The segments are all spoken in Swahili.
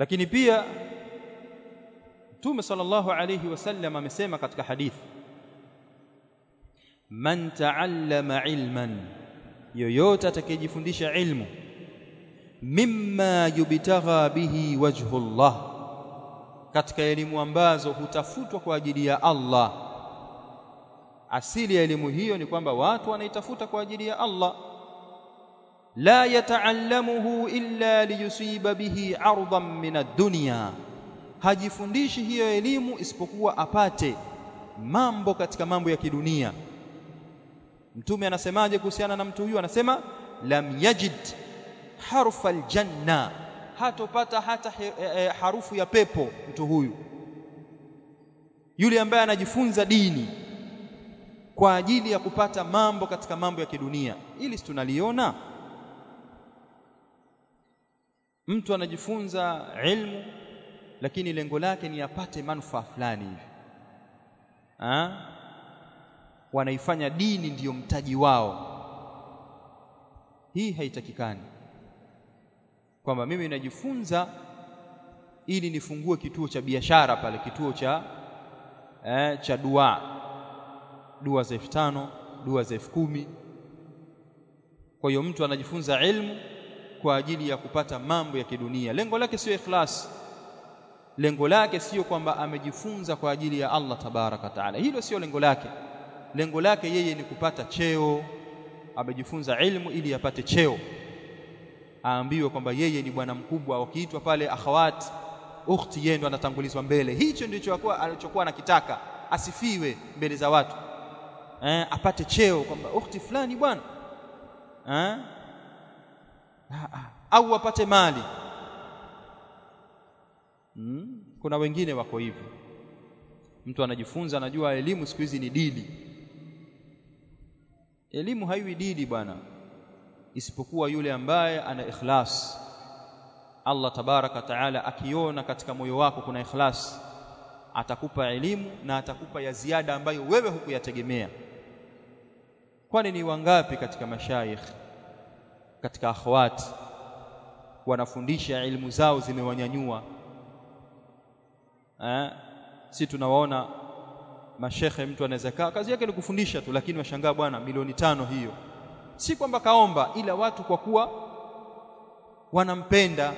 lakini pia Mtume sallallahu alayhi wasallam amesema katika hadithi man ta'allama ilman yoyote atakayejifundisha ilmu mimma yubtagha bihi wajhu Allah katika elimu ambazo hutafutwa kwa ajili ya Allah. Asili ya elimu hiyo ni kwamba watu wanaitafuta kwa ajili ya Allah la yataallamuhu illa liyusiba bihi ardan min ad-dunya hajifundishi hiyo elimu isipokuwa apate mambo katika mambo ya kidunia. Mtume anasemaje kuhusiana na mtu huyu? Anasema lam yajid harfa aljanna. Hatopata hata he, he, harufu ya pepo mtu huyu. Yule ambaye anajifunza dini kwa ajili ya kupata mambo katika mambo ya kidunia. Ili tunaliona mtu anajifunza ilmu lakini lengo lake ni apate manufaa fulani hivi. Wanaifanya dini ndiyo mtaji wao. Hii haitakikani kwamba mimi najifunza ili nifungue kituo cha biashara pale kituo cha eh, cha dua. Dua za 5000 dua za 10000 kwa hiyo mtu anajifunza ilmu kwa ajili ya kupata mambo ya kidunia. Lengo lake sio ikhlas. Lengo lake sio kwamba amejifunza kwa ajili ya Allah tabaraka taala. Hilo sio lengo lake. Lengo lake yeye ni kupata cheo. Amejifunza ilmu ili apate cheo. Aambiwe kwamba yeye ni bwana mkubwa wakiitwa pale akhawat ukhti yeye ndo anatangulizwa mbele. Hicho ndicho alichokuwa anakitaka asifiwe mbele za watu. Eh, apate cheo kwamba ukhti fulani bwana. Eh? Au wapate mali. Hmm? kuna wengine wako hivyo. Mtu anajifunza anajua elimu siku hizi ni dili. Elimu haiwi dili bwana isipokuwa yule ambaye ana ikhlas. Allah tabaraka taala akiona katika moyo wako kuna ikhlas atakupa elimu na atakupa ya ziada ambayo wewe hukuyategemea. Kwani ni wangapi katika mashaikh katika akhwat. Wanafundisha ilmu zao zimewanyanyua. Eh si tunawaona mashekhe mtu anaweza kaa kazi yake ni kufundisha tu lakini washangaa bwana milioni tano hiyo. Si kwamba kaomba ila watu kwa kuwa wanampenda.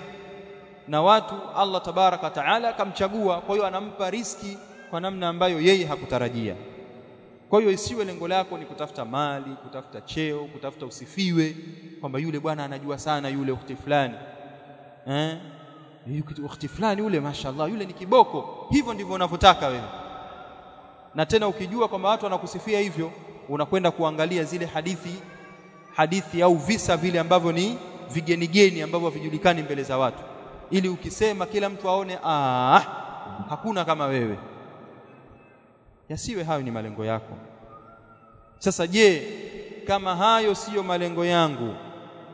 Na watu Allah tabaraka taala akamchagua kwa hiyo anampa riski kwa namna ambayo yeye hakutarajia kwa hiyo isiwe lengo lako ni kutafuta mali kutafuta cheo kutafuta usifiwe kwamba yule bwana anajua sana yule ukhti fulani. Eh? Ukhti fulani yule mashaallah yule ni kiboko. Hivyo ndivyo unavyotaka wewe. Na tena ukijua kwamba watu wanakusifia hivyo unakwenda kuangalia zile hadithi hadithi au visa vile ambavyo ni vigenigeni ambavyo havijulikani mbele za watu. Ili ukisema kila mtu aone ah hakuna kama wewe yasiwe hayo ni malengo yako. Sasa je kama hayo siyo malengo yangu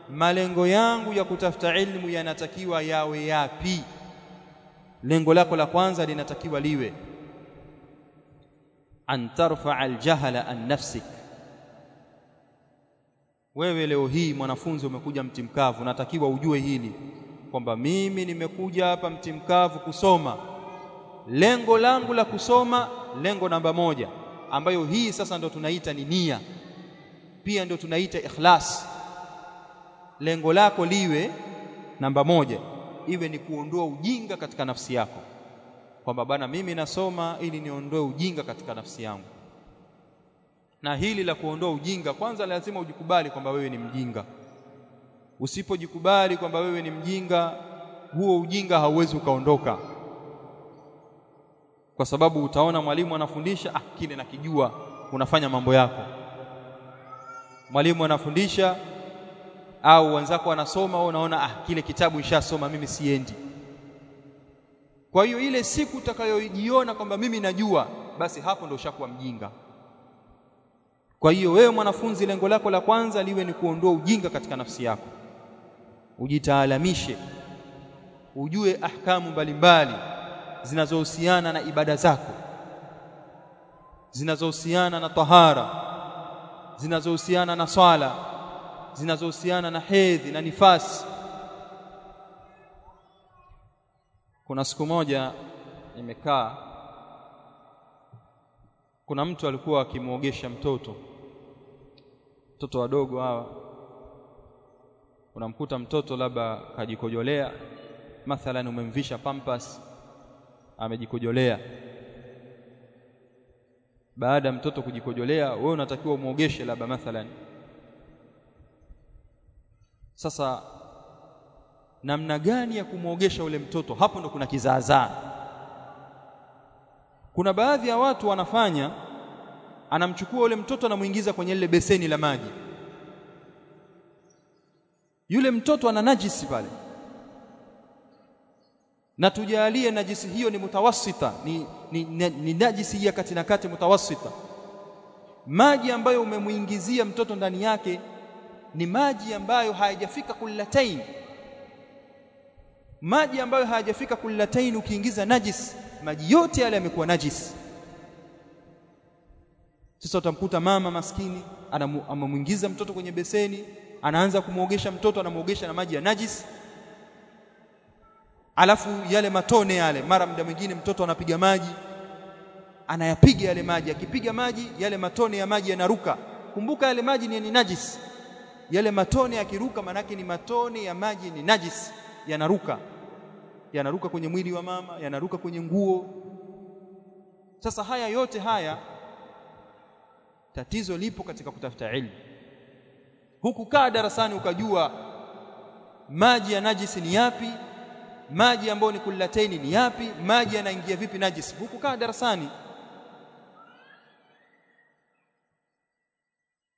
malengo yangu ya kutafuta ilmu yanatakiwa yawe yapi? Lengo lako la kwanza linatakiwa liwe an tarfa aljahala an nafsik. Wewe leo hii mwanafunzi umekuja mti mkavu, natakiwa ujue hili kwamba mimi nimekuja hapa mti mkavu kusoma lengo langu la kusoma lengo namba moja ambayo hii sasa ndo tunaita ni nia. Pia ndo tunaita ikhlas. Lengo lako liwe namba moja iwe ni kuondoa ujinga katika nafsi yako. Kwamba bana mimi nasoma ili niondoe ujinga katika nafsi yangu. Na hili la kuondoa ujinga kwanza lazima ujikubali kwamba wewe ni mjinga. Usipojikubali kwamba wewe ni mjinga huo ujinga hauwezi ukaondoka kwa sababu utaona mwalimu anafundisha ah kile nakijua unafanya mambo yako. Mwalimu anafundisha au wenzako wanasoma au unaona ah kile kitabu nishasoma mimi siendi. Kwa hiyo ile siku utakayojiona kwamba mimi najua basi hapo ndio ushakuwa mjinga. Kwa hiyo wewe mwanafunzi lengo lako la kwanza liwe ni kuondoa ujinga katika nafsi yako. Ujitaalamishe ujue ahkamu mbalimbali zinazohusiana na ibada zako zinazohusiana na tahara zinazohusiana na swala zinazohusiana na hedhi na nifasi. Kuna siku moja nimekaa kuna mtu alikuwa akimwogesha mtoto mtoto wadogo hawa. Unamkuta mtoto labda kajikojolea mathalan umemvisha pampas amejikojolea. Baada ya mtoto kujikojolea wewe unatakiwa umwogeshe labda mathalan. Sasa namna gani ya kumwogesha ule mtoto? Hapo ndo kuna kizaazaa. Kuna baadhi ya watu wanafanya anamchukua ule mtoto anamuingiza kwenye lile beseni la maji. Yule mtoto ana najisi pale na tujalie najisi hiyo ni mutawasita ni, ni, ni, ni najisi ya kati na kati mutawasita. Maji ambayo umemuingizia mtoto ndani yake ni maji ambayo hayajafika kullatain. Maji ambayo hayajafika kullatain ukiingiza najis maji yote yale yamekuwa najis sasa utamkuta mama maskini anamuingiza mtoto kwenye beseni anaanza kumwogesha mtoto anamuogesha na maji ya najis alafu yale matone yale mara muda mwingine mtoto anapiga maji anayapiga yale maji. Akipiga maji yale matone ya maji yanaruka. Kumbuka yale maji ni, ni najis. Yale matone yakiruka manake ni matone ya maji ni najis. Yanaruka. Yanaruka kwenye mwili wa mama yanaruka kwenye nguo. Sasa haya yote haya tatizo lipo katika kutafuta ilmu. Hukukaa darasani ukajua maji ya najisi ni yapi maji ambayo ni kullataini ni yapi? Maji yanaingia vipi najisi? Hukukaa darasani.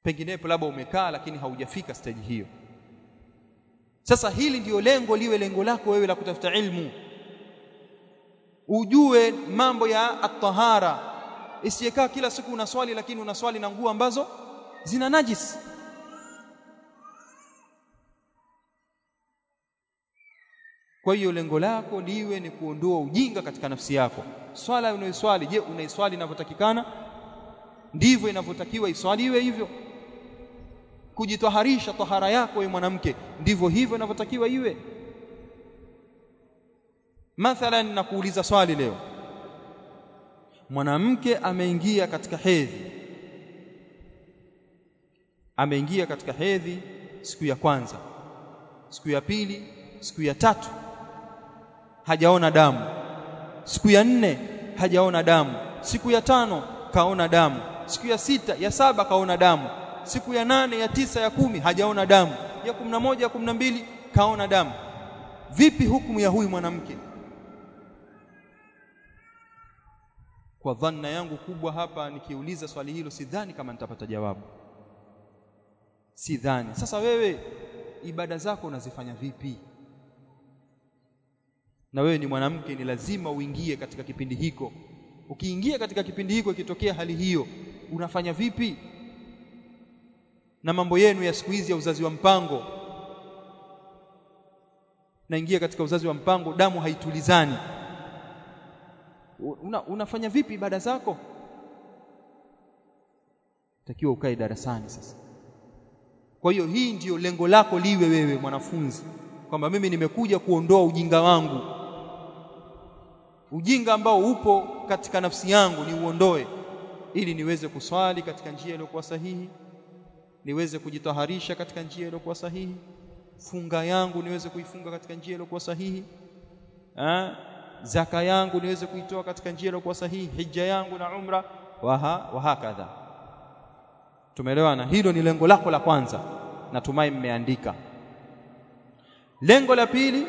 Penginepo labda umekaa lakini haujafika stage hiyo. Sasa hili ndiyo lengo liwe lengo lako wewe la kutafuta ilmu. Ujue mambo ya at-tahara. Isiyekaa kila siku unaswali lakini unaswali na nguo ambazo zina najis kwa hiyo lengo lako liwe ni kuondoa ujinga katika nafsi yako. Swala unaiswali je unaiswali inavyotakikana? Ndivyo inavyotakiwa iswaliwe hivyo. Kujitwaharisha, tahara yako wewe mwanamke ndivyo hivyo inavyotakiwa iwe. Mathalan nakuuliza swali leo. Mwanamke ameingia katika hedhi. Ameingia katika hedhi siku ya kwanza siku ya pili siku ya tatu hajaona damu. Siku ya nne hajaona damu. Siku ya tano kaona damu. Siku ya sita ya saba kaona damu. Siku ya nane ya tisa ya kumi hajaona damu. Ya kumi na moja ya kumi na mbili kaona damu. Vipi hukumu ya huyu mwanamke? Kwa dhanna yangu kubwa hapa nikiuliza swali hilo sidhani kama nitapata jawabu. Sidhani. Sasa wewe ibada zako unazifanya vipi na wewe ni mwanamke ni lazima uingie katika kipindi hiko. Ukiingia katika kipindi hiko ikitokea hali hiyo unafanya vipi? Na mambo yenu ya siku hizi ya uzazi wa mpango. Naingia katika uzazi wa mpango damu haitulizani. Una, unafanya vipi ibada zako? Takiwa ukae darasani sasa. Kwa hiyo hii ndiyo lengo lako liwe wewe mwanafunzi. Kwamba mimi nimekuja kuondoa ujinga wangu ujinga ambao upo katika nafsi yangu ni uondoe ili niweze kuswali katika njia iliyokuwa sahihi niweze kujitaharisha katika njia iliyokuwa sahihi funga yangu niweze kuifunga katika njia iliyokuwa sahihi ha? zaka yangu niweze kuitoa katika njia iliyokuwa sahihi hija yangu na umra waha wahakadha. Tumeelewana? Hilo ni lengo lako la kwanza natumai mmeandika. Lengo la pili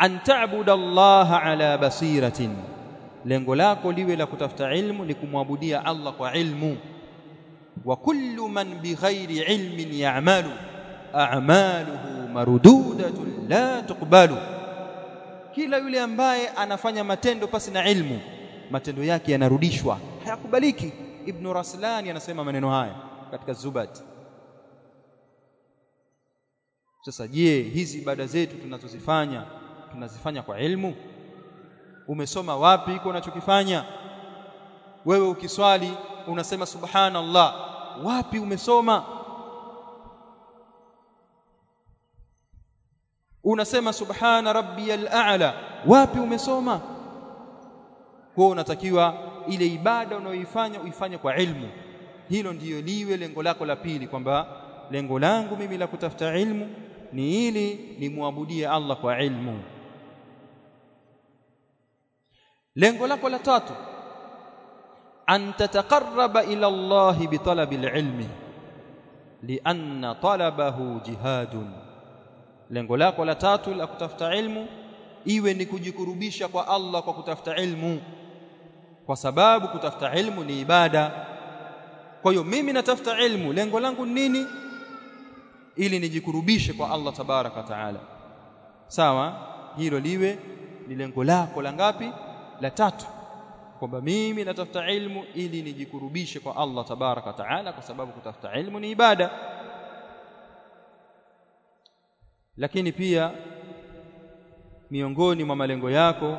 an ta'budu Allah ala basiratin. Lengo lako liwe la kutafuta ilmu ni kumwabudia Allah kwa ilmu. Wa kullu man bighairi ilmin ya'malu a'maluhu marududatun la tuqbalu. Kila yule ambaye anafanya matendo pasi na ilmu matendo yake yanarudishwa. Hayakubaliki. Ibn raslani anasema maneno haya katika zubat. Sasa je hizi ibada zetu tunazozifanya tunazifanya kwa ilmu? Umesoma wapi iko unachokifanya? Wewe ukiswali unasema subhanallah wapi umesoma? Unasema subhana rabbiyal a'la wapi umesoma? Kwa unatakiwa ile ibada unayoifanya uifanye kwa ilmu. Hilo ndiyo liwe lengo lako la pili kwamba lengo langu mimi la kutafuta ilmu ni ili nimwabudie Allah kwa ilmu lengo lako la tatu. An tataqarraba ila Allah bitalabi alilmi. Lianna talabahu jihadun. Lengo lako la tatu la kutafuta ilmu iwe ni kujikurubisha kwa Allah kwa kutafuta ilmu. Kwa sababu kutafuta ilmu ni ibada. Kwa hiyo mimi natafuta ilmu lengo langu ni nini? Ili nijikurubishe kwa Allah tabaraka taala. Sawa? Hilo liwe ni lengo lako la ngapi la tatu kwamba mimi natafuta ilmu ili nijikurubishe kwa Allah tabaraka taala kwa sababu kutafuta ilmu ni ibada. Lakini pia miongoni mwa malengo yako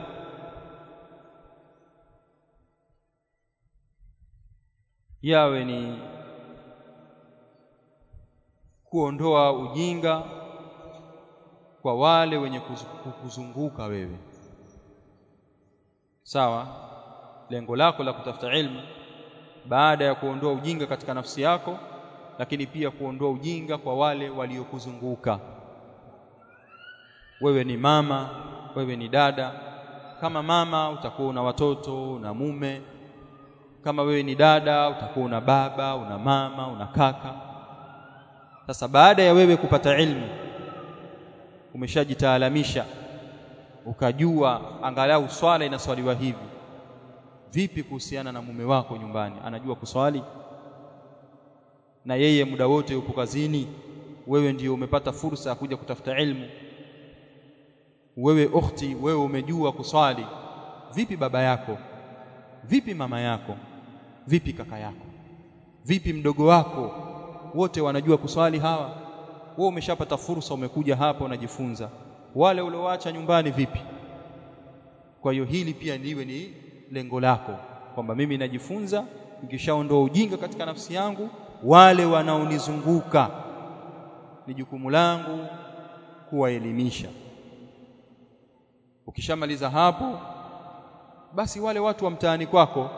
yawe ni kuondoa ujinga kwa wale wenye kuzunguka wewe sawa? Lengo lako la kutafuta ilmu baada ya kuondoa ujinga katika nafsi yako lakini pia kuondoa ujinga kwa wale waliokuzunguka. Wewe ni mama wewe ni dada. Kama mama utakuwa una watoto una mume. Kama wewe ni dada utakuwa una baba una mama una kaka. Sasa baada ya wewe kupata ilmu umeshajitaalamisha ukajua angalau swala inaswaliwa hivi. Vipi kuhusiana na mume wako nyumbani? Anajua kuswali? Na yeye muda wote yupo kazini? Wewe ndiyo umepata fursa ya kuja kutafuta ilmu? Wewe ukhti wewe umejua kuswali. Vipi baba yako? Vipi mama yako? Vipi kaka yako? Vipi mdogo wako? Wote wanajua kuswali hawa? Wewe umeshapata fursa umekuja hapa unajifunza wale ulioacha nyumbani vipi? Kwa hiyo hili pia liwe ni lengo lako kwamba mimi najifunza nikishaondoa ujinga katika nafsi yangu wale wanaonizunguka ni jukumu langu kuwaelimisha. Ukishamaliza hapo basi wale watu wa mtaani kwako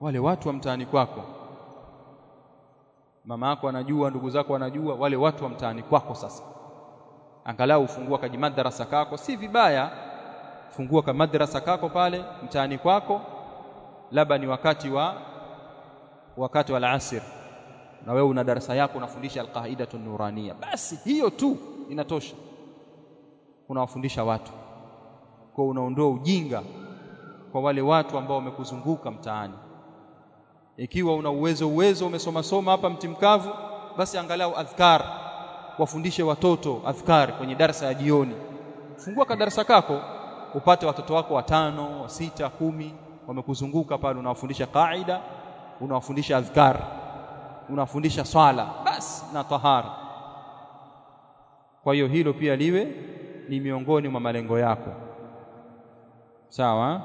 wale watu wa mtaani kwako mama yako anajua ndugu zako anajua, wale watu wa mtaani kwako sasa angalau ufungua kaji madrasa kako. Si vibaya fungua kamadrasa kako pale mtaani kwako labda ni wakati wa wakati wa alasir na wewe una darasa yako unafundisha alqaidatu nurania basi hiyo tu inatosha. Unawafundisha watu. Kwa unaondoa ujinga kwa wale watu ambao wamekuzunguka mtaani. Ikiwa una uwezo uwezo umesoma soma hapa mti mkavu basi angalau adhkar wafundishe watoto adhkar kwenye darasa ya jioni. Fungua ka darasa kako upate watoto wako watano wa sita kumi wamekuzunguka pale unawafundisha kaida unawafundisha adhkar unawafundisha swala basi na tahara kwa hiyo hilo pia liwe ni miongoni mwa malengo yako. Sawa?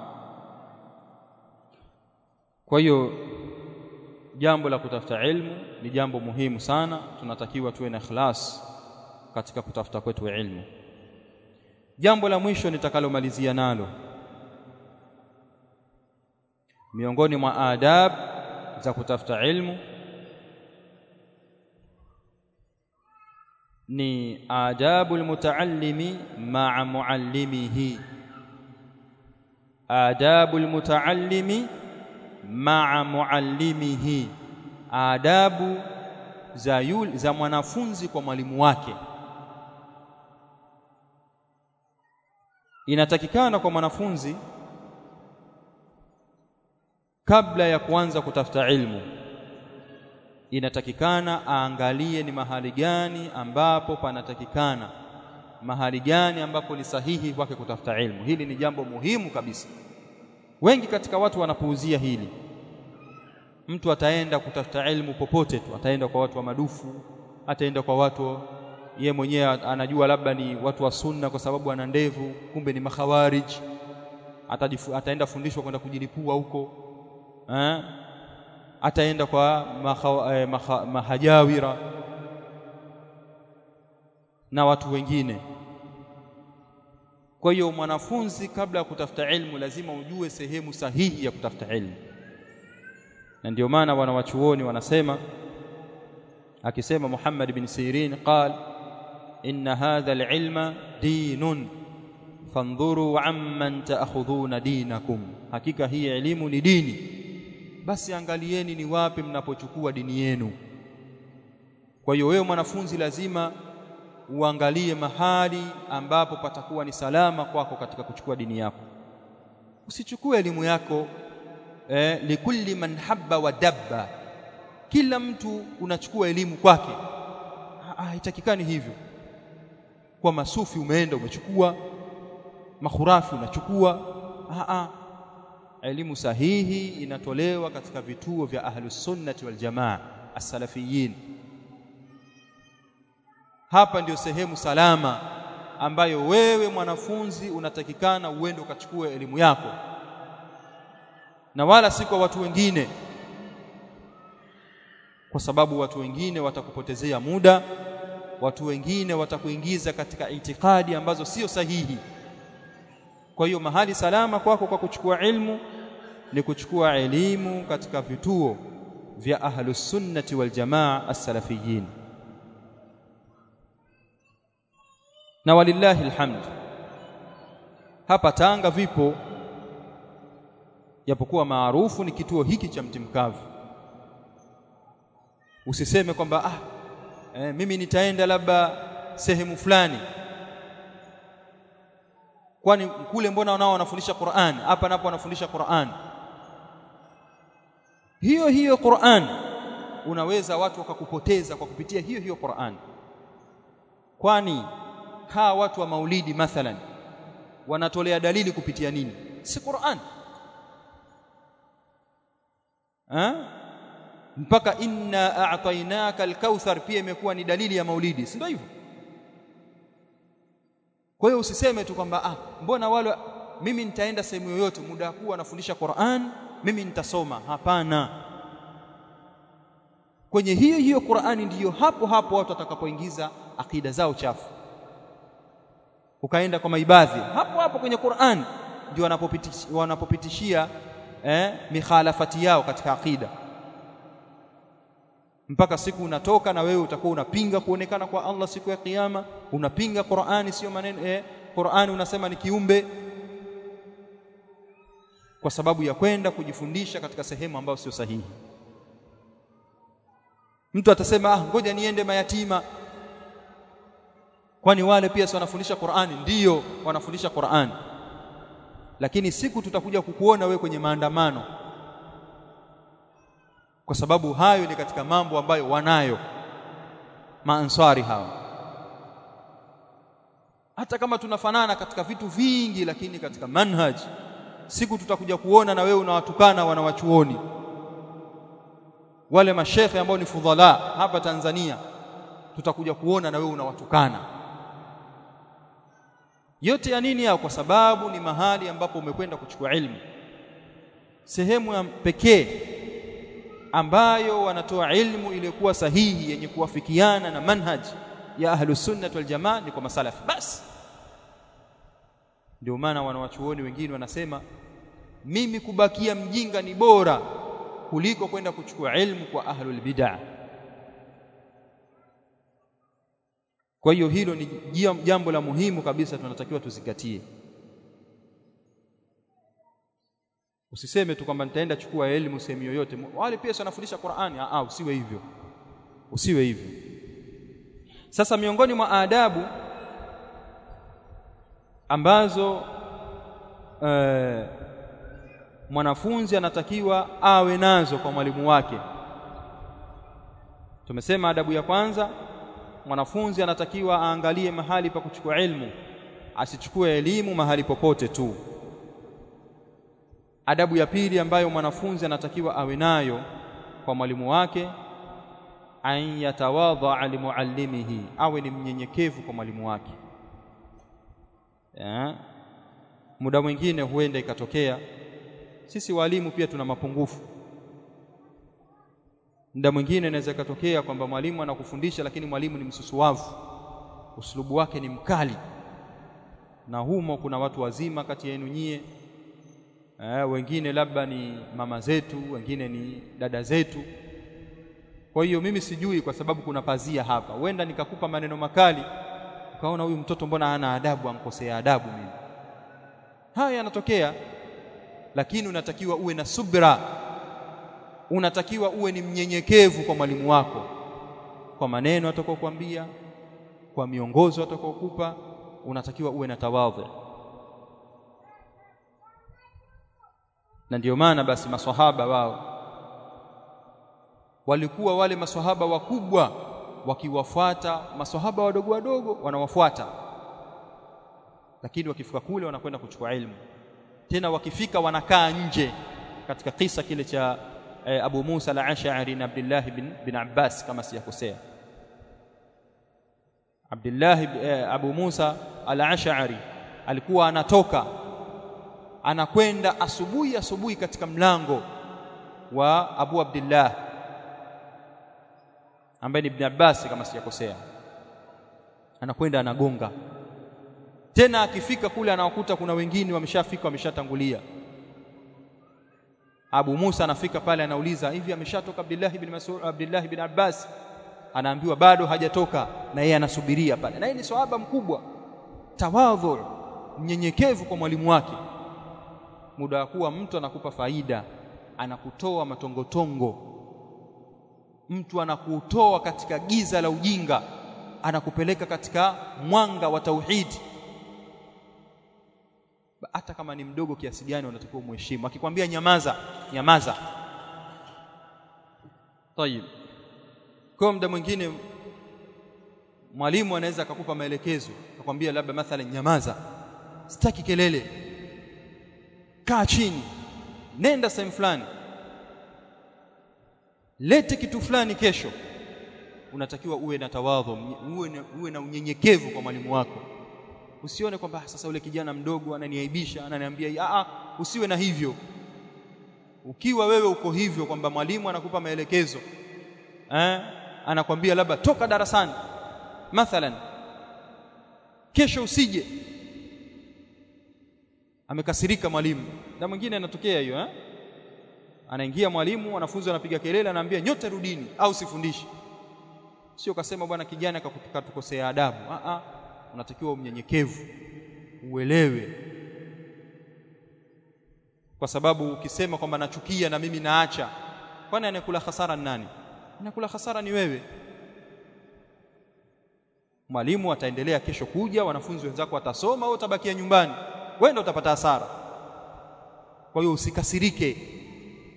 Kwa hiyo jambo la kutafuta ilmu ni jambo muhimu sana. Tunatakiwa tuwe na ikhlas katika kutafuta kwetu ilmu. Jambo la mwisho nitakalomalizia nalo miongoni mwa adab za kutafuta ilmu ni adabu almutaallimi ma'a muallimihi. Adabu almutaallimi ma'a muallimihi adabu za yul, za mwanafunzi kwa mwalimu wake. Inatakikana kwa mwanafunzi kabla ya kuanza kutafuta ilmu inatakikana aangalie ni mahali gani ambapo panatakikana mahali gani ambapo ni sahihi kwake kutafuta ilmu. Hili ni jambo muhimu kabisa wengi katika watu wanapouzia hili. Mtu ataenda kutafuta elimu popote tu. Ataenda kwa watu wa madufu ataenda kwa watu ye mwenyewe anajua labda ni watu wa sunna kwa sababu ana ndevu kumbe ni makhawarij. Ataenda fundishwa kwenda kujilipua huko eh? ataenda kwa eh, maha, mahajawira na watu wengine kwa hiyo mwanafunzi kabla ya kutafuta ilmu lazima ujue sehemu sahihi ya kutafuta ilmu. Na ndio maana wanawachuoni wanasema akisema Muhammad bin Sirin qal inna hadha alilma dinun fandhuru amman ta'khudhuna dinakum. Hakika hii elimu ni dini. Basi angalieni ni wapi mnapochukua dini yenu. Kwa hiyo wewe mwanafunzi lazima uangalie mahali ambapo patakuwa ni salama kwako katika kuchukua dini yako. Usichukue elimu yako eh, likulli man habba wa dabba. Kila mtu unachukua elimu kwake. Haitakikani hivyo. Kwa masufi umeenda umechukua. Makhurafi unachukua. A elimu sahihi inatolewa katika vituo vya ahlus sunnati wal jamaa as-salafiyin hapa ndiyo sehemu salama ambayo wewe mwanafunzi unatakikana uende ukachukue elimu yako. Na wala si kwa watu wengine kwa sababu watu wengine watakupotezea muda watu wengine watakuingiza katika itikadi ambazo sio sahihi. Kwa hiyo mahali salama kwako kwa kuchukua ilmu ni kuchukua elimu katika vituo vya ahlus sunnati wal jamaa as-salafiyin na walillahi alhamd. Hapa Tanga vipo yapokuwa maarufu ni kituo hiki cha Mtimkavu usiseme kwamba ah e, mimi nitaenda labda sehemu fulani. Kwani kule mbona wanao wanafundisha Qur'an? Hapa napo wanafundisha Qur'an. Hiyo hiyo Qur'an unaweza watu wakakupoteza kwa kupitia hiyo hiyo Qur'an. Kwani hawa watu wa maulidi mathalan wanatolea dalili kupitia nini? Si Qur'an. Ha? mpaka inna a'tainaka al-kauthar pia imekuwa ni dalili ya maulidi si ndio hivyo? Kwa hiyo usiseme tu kwamba ah mbona wale mimi nitaenda sehemu yoyote muda huu anafundisha Qur'an mimi nitasoma. Hapana. Kwenye hiyo hiyo Qur'ani ndiyo hapo hapo watu watakapoingiza akida zao chafu ukaenda kwa maibadhi. Hapo hapo kwenye Qur'an ndio wanapopitishia wanapopitishia eh, mikhalafati yao katika akida mpaka siku unatoka na wewe utakuwa unapinga kuonekana kwa Allah siku ya kiyama unapinga Qur'ani sio maneno eh, Qur'ani unasema ni kiumbe. Kwa sababu ya kwenda kujifundisha katika sehemu ambayo sio sahihi. Mtu atasema ah ngoja niende mayatima kwani wale pia si wanafundisha Qur'ani? Ndiyo wanafundisha Qur'ani. Lakini siku tutakuja kukuona we kwenye maandamano. Kwa sababu hayo ni katika mambo ambayo wanayo. Maansari hawa hata kama tunafanana katika vitu vingi lakini katika manhaj siku tutakuja kuona na wewe unawatukana wanawachuoni. Wale mashekhe ambao ni fudhala hapa Tanzania tutakuja kuona na wewe unawatukana yote ya nini yao kwa sababu ni mahali ambapo umekwenda kuchukua ilmu. Sehemu ya pekee ambayo wanatoa ilmu iliyokuwa sahihi yenye kuwafikiana na manhaj ya ahlus sunnah wal jamaa ni kwa masalafi. Basi ndio maana wanawachuoni wengine wanasema mimi kubakia mjinga ni bora kuliko kwenda kuchukua ilmu kwa ahlul bid'ah kwa hiyo hilo ni jambo la muhimu kabisa tunatakiwa tuzingatie. Usiseme tu kwamba nitaenda chukua elimu sehemu yoyote. Wale pia wanafundisha Qur'ani? Ah usiwe hivyo. Usiwe hivyo. Sasa miongoni mwa adabu ambazo eh, mwanafunzi anatakiwa awe nazo kwa mwalimu wake. Tumesema adabu ya kwanza mwanafunzi anatakiwa aangalie mahali pa kuchukua elimu asichukue elimu mahali popote tu. Adabu ya pili ambayo mwanafunzi anatakiwa awe nayo kwa mwalimu wake an yatawadha limuallimihi awe ni mnyenyekevu kwa mwalimu wake. Ya. muda mwingine huenda ikatokea sisi walimu pia tuna mapungufu muda mwingine inaweza ikatokea kwamba mwalimu anakufundisha lakini mwalimu ni msusuwavu. Uslubu wake ni mkali. Na humo kuna watu wazima kati yenu nyie. E, wengine labda ni mama zetu, wengine ni dada zetu. Kwa hiyo mimi sijui, kwa sababu kuna pazia hapa, huenda nikakupa maneno makali ukaona huyu mtoto mbona hana adabu, ankosea adabu mimi. Haya yanatokea, lakini unatakiwa uwe na subra, unatakiwa uwe ni mnyenyekevu kwa mwalimu wako, kwa maneno atakokuambia, kwa miongozo atakokupa, unatakiwa uwe na tawadhu. Na ndio maana basi maswahaba wao walikuwa wale maswahaba wakubwa wakiwafuata maswahaba wadogo wadogo, wanawafuata, lakini wakifika kule wanakwenda kuchukua ilmu. Tena wakifika wanakaa nje, katika kisa kile cha eh, Abu Musa al-Ash'ari na Abdullah bin, bin Abbas kama sijakosea. Abdullah eh, Abu Musa al-Ash'ari alikuwa anatoka anakwenda asubuhi asubuhi katika mlango wa Abu Abdullah ambaye ni Ibn Abbas kama sijakosea, anakwenda anagonga. Tena akifika kule anawakuta kuna wengine wameshafika, wameshatangulia. Abu Musa anafika pale, anauliza hivi, ameshatoka Abdullah ibn Mas'ud, Abdullah ibn Abbas? Anaambiwa bado hajatoka, na yeye anasubiria pale, na yeye ni sahaba mkubwa, tawadhu, mnyenyekevu kwa mwalimu wake. Muda wa kuwa mtu anakupa faida, anakutoa matongotongo mtu anakutoa katika giza la ujinga, anakupeleka katika mwanga wa tauhidi. Hata kama ni mdogo kiasi gani, unatakiwa umheshimu. Akikwambia nyamaza, nyamaza. Tayib, kwa muda mwingine mwalimu anaweza akakupa maelekezo, akakwambia labda mathalan, nyamaza, sitaki kelele, kaa chini, nenda sehemu fulani lete kitu fulani kesho. Unatakiwa uwe na tawadhu, uwe na, uwe na unyenyekevu kwa mwalimu wako. Usione kwamba sasa ule kijana mdogo ananiaibisha, ananiambia a, usiwe na hivyo. Ukiwa wewe uko hivyo kwamba mwalimu anakupa maelekezo eh, anakwambia labda toka darasani mathalan, kesho usije, amekasirika mwalimu, na mwingine anatokea hiyo eh? anaingia mwalimu, wanafunzi wanapiga kelele, anaambia nyote rudini au sifundishi. Sio kasema bwana kijana katukosea adabu. A a, unatakiwa umnyenyekevu, uelewe, kwa sababu ukisema kwamba nachukia na mimi naacha, kwani anakula hasara ni nani? Anakula hasara ni wewe. Mwalimu ataendelea kesho kuja, wanafunzi wenzako watasoma, wewe utabakia nyumbani, wewe ndio utapata hasara. Kwa hiyo usikasirike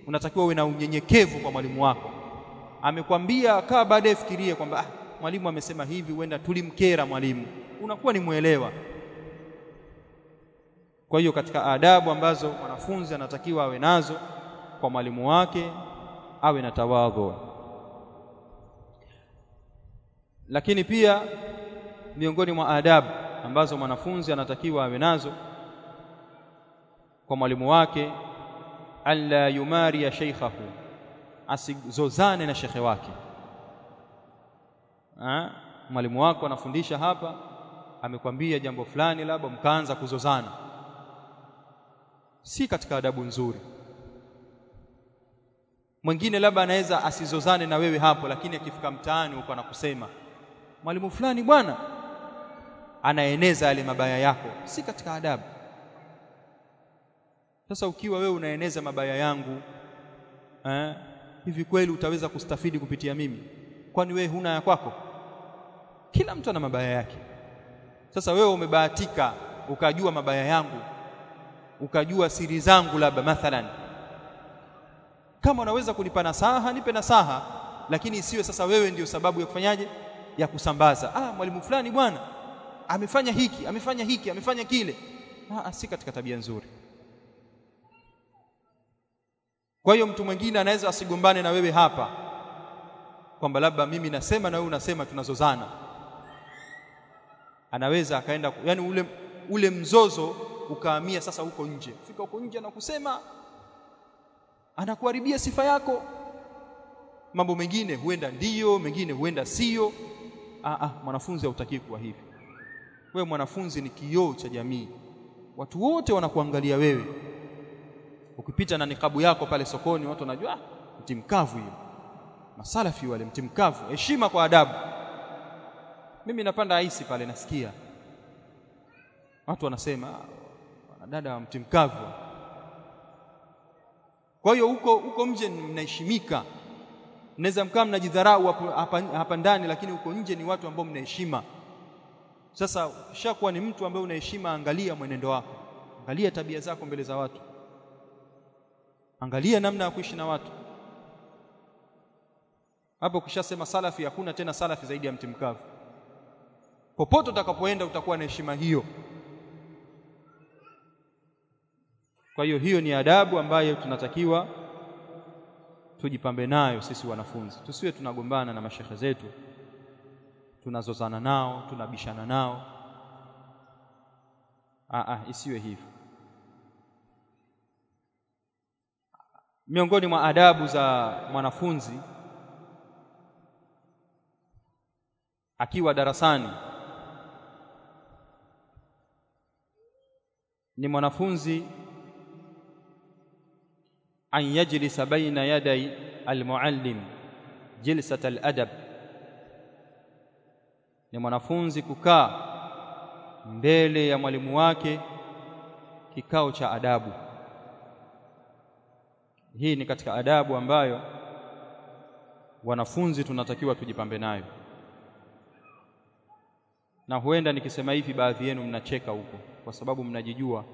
unatakiwa uwe na unyenyekevu kwa mwalimu wako. Amekwambia kaa, baadaye fikirie kwamba ah, mwalimu amesema hivi, huenda tulimkera mwalimu, unakuwa ni mwelewa. Kwa hiyo katika adabu ambazo mwanafunzi anatakiwa awe nazo kwa mwalimu wake, awe na tawadhu. Lakini pia miongoni mwa adabu ambazo mwanafunzi anatakiwa awe nazo kwa mwalimu wake alla yumaria sheikhahu, asizozane na shekhe wake. Mwalimu wako anafundisha hapa, amekwambia jambo fulani, labda mkaanza kuzozana, si katika adabu nzuri. Mwingine labda anaweza asizozane na wewe hapo, lakini akifika mtaani huko anakusema mwalimu fulani bwana, anaeneza yale mabaya yako, si katika adabu. Sasa ukiwa wewe unaeneza mabaya yangu eh, hivi kweli utaweza kustafidi kupitia mimi? Kwani wewe huna ya kwako? Kila mtu ana mabaya yake. Sasa wewe umebahatika ukajua mabaya yangu, ukajua siri zangu, labda mathalan, kama unaweza kunipa nasaha, nipe nasaha, lakini isiwe sasa wewe ndiyo sababu ya kufanyaje, ya kusambaza. Ah, mwalimu fulani bwana amefanya hiki, amefanya hiki, amefanya kile. Ah, si katika tabia nzuri. Kwa hiyo mtu mwingine anaweza asigombane na wewe hapa kwamba labda mimi nasema na wewe unasema, tunazozana. Anaweza akaenda, yani ule, ule mzozo ukahamia sasa huko nje, fika huko nje na kusema anakuharibia sifa yako. Mambo mengine huenda ndiyo, mengine huenda sio. Ah, ah, mwanafunzi hautaki kuwa hivi. wewe mwanafunzi ni kioo cha jamii watu wote wanakuangalia wewe ukipita na nikabu yako pale sokoni watu wanajua mtimkavu hiyo masalafi wale mtimkavu heshima kwa adabu mimi napanda aisi pale nasikia. Watu wanasema wanadada wa mti mkavu. Kwa hiyo huko huko nje mnaheshimika. Mnaweza mkaa mnajidharau hapa, hapa ndani lakini huko nje ni watu ambao mnaheshima. Sasa ukishakuwa ni mtu ambaye unaheshima angalia mwenendo wako. Angalia tabia zako mbele za watu. Angalia namna ya kuishi na watu. Hapo ukishasema salafi hakuna tena salafi zaidi ya mtimkavu popote utakapoenda utakuwa na heshima hiyo. Kwa hiyo hiyo ni adabu ambayo tunatakiwa tujipambe nayo sisi wanafunzi. Tusiwe tunagombana na mashekhe zetu. Tunazozana nao tunabishana nao. Aa, isiwe hivyo. Miongoni mwa adabu za mwanafunzi akiwa darasani ni mwanafunzi an yajlisa baina yaday almuallim jilsat aladab. Ni mwanafunzi kukaa mbele ya mwalimu wake kikao cha adabu. Hii ni katika adabu ambayo wanafunzi tunatakiwa tujipambe nayo. Na huenda nikisema hivi baadhi yenu mnacheka huko kwa sababu mnajijua.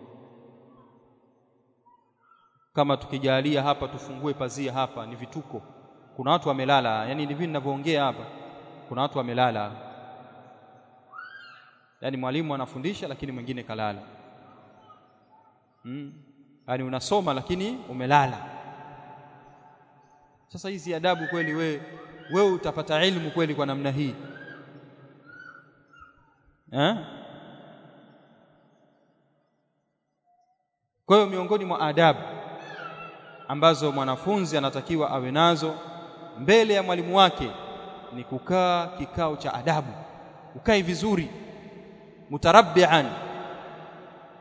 Kama tukijalia hapa tufungue pazia hapa ni vituko. Kuna watu wamelala yani hivi ninavyoongea hapa. Kuna watu wamelala. Yani mwalimu anafundisha lakini mwingine kalala. Hmm. yani unasoma lakini umelala. Sasa hizi adabu kweli we wewe utapata elimu kweli kwa namna hii. Eh kwa hiyo miongoni mwa adabu ambazo mwanafunzi anatakiwa awe nazo mbele ya mwalimu wake ni kukaa kikao cha adabu. Ukae vizuri mutarabbian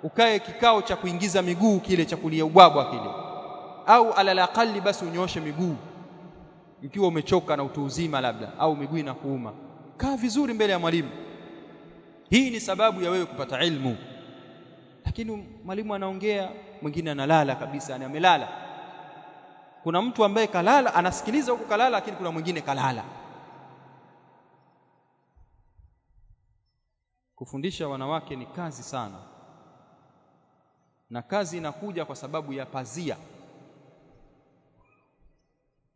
ukae kikao cha kuingiza miguu kile cha kulia ubwabwa kile. Au alalaqali basi unyoshe miguu ikiwa umechoka na utu uzima labda au miguu inakuuma. Kaa vizuri mbele ya mwalimu. Hii ni sababu ya wewe kupata ilmu lakini mwalimu anaongea mwingine analala kabisa yani amelala. Kuna mtu ambaye kalala anasikiliza huko kalala lakini kuna mwingine kalala. Kufundisha wanawake ni kazi sana. Na kazi inakuja kwa sababu ya pazia.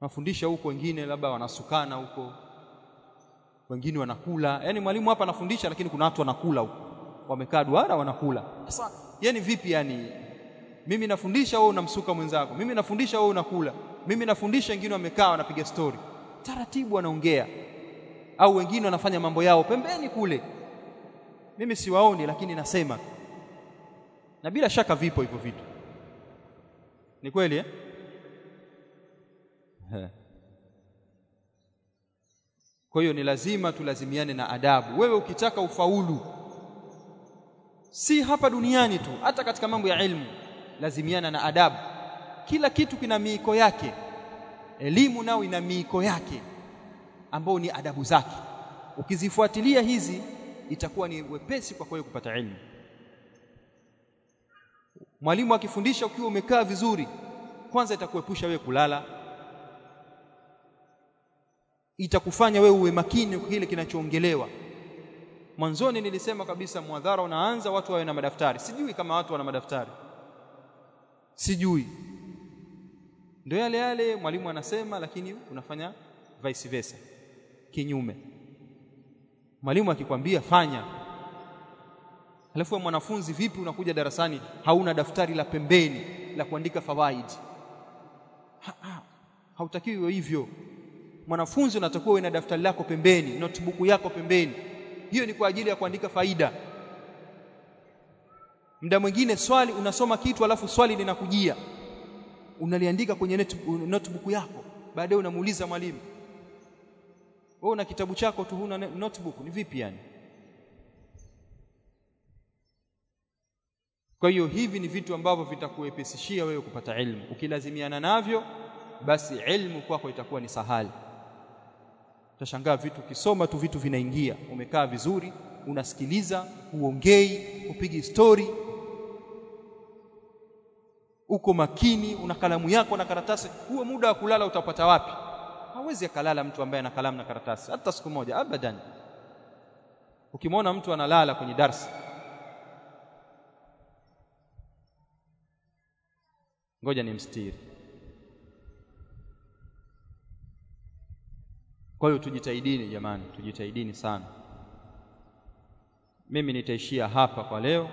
Nafundisha huko wengine labda wanasukana huko. Wengine wanakula. Yani mwalimu hapa anafundisha lakini kuna watu wanakula huko wamekaa duara wanakula. Sasa yani vipi yani? Mimi nafundisha wewe unamsuka mwenzako. Mimi nafundisha wewe unakula. Mimi nafundisha wengine wamekaa wanapiga story. Taratibu wanaongea. Au wengine wanafanya mambo yao pembeni kule. Mimi siwaoni lakini nasema. Na bila shaka vipo hivyo vitu. Ni kweli eh? Kwa hiyo ni lazima tulazimiane na adabu. Wewe ukitaka ufaulu si hapa duniani tu hata katika mambo ya ilmu lazimiana na adabu. Kila kitu kina miiko yake. Elimu nao ina miiko yake ambao ni adabu zake. Ukizifuatilia hizi itakuwa ni wepesi kwa kweli kupata ilmu. Mwalimu akifundisha ukiwa umekaa vizuri kwanza itakuepusha wewe kulala. Itakufanya wewe uwe makini kwa kile kinachoongelewa mwanzoni nilisema kabisa mwadhara unaanza watu wawe na madaftari. Sijui kama watu wana madaftari. Sijui. Ndio yale yale mwalimu anasema lakini unafanya vice versa. Kinyume. Mwalimu akikwambia fanya. Alafu mwanafunzi vipi unakuja darasani hauna daftari la pembeni la kuandika fawaid ha, ha, hautakiwi hivyo. Mwanafunzi unatakiwa uwe na daftari lako pembeni notebook yako pembeni hiyo ni kwa ajili ya kuandika faida. Mda mwingine swali unasoma kitu alafu swali linakujia. Unaliandika kwenye notebook yako. Baadaye unamuuliza mwalimu. Wewe una kitabu chako tu huna notebook? Ni vipi yani? Kwa hiyo hivi ni vitu ambavyo vitakuepesishia wewe kupata ilmu. Ukilazimiana navyo basi ilmu kwako itakuwa ni sahali utashangaa vitu ukisoma tu vitu vinaingia. Umekaa vizuri unasikiliza uongei upigi story. Uko makini una kalamu yako na karatasi huo muda wa kulala utapata wapi? Hawezi akalala mtu ambaye ana kalamu na karatasi hata siku moja abadan. Ukimwona mtu analala kwenye darsa ngoja ni mstiri Kwa hiyo tujitahidini jamani, tujitahidini sana. Mimi nitaishia hapa kwa leo.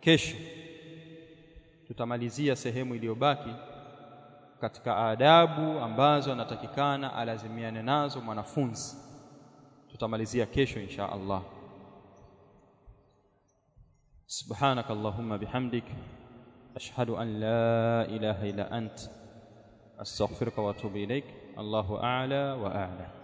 Kesho tutamalizia sehemu iliyobaki katika adabu ambazo anatakikana alazimiane nazo mwanafunzi. Tutamalizia kesho insha Allah. Subhanaka Allahumma bihamdik ashhadu an la ilaha illa ant astaghfiruka wa atubu. الله أعلى وأعلى.